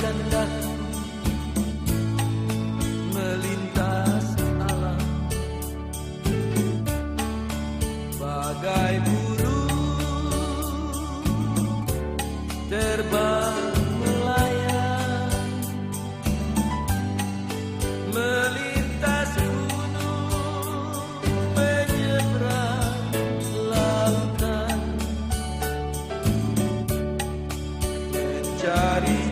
bagaikan melintas alam. Bagai burung terbang melayang. Melintas gunung menyeberang lautan. Mencari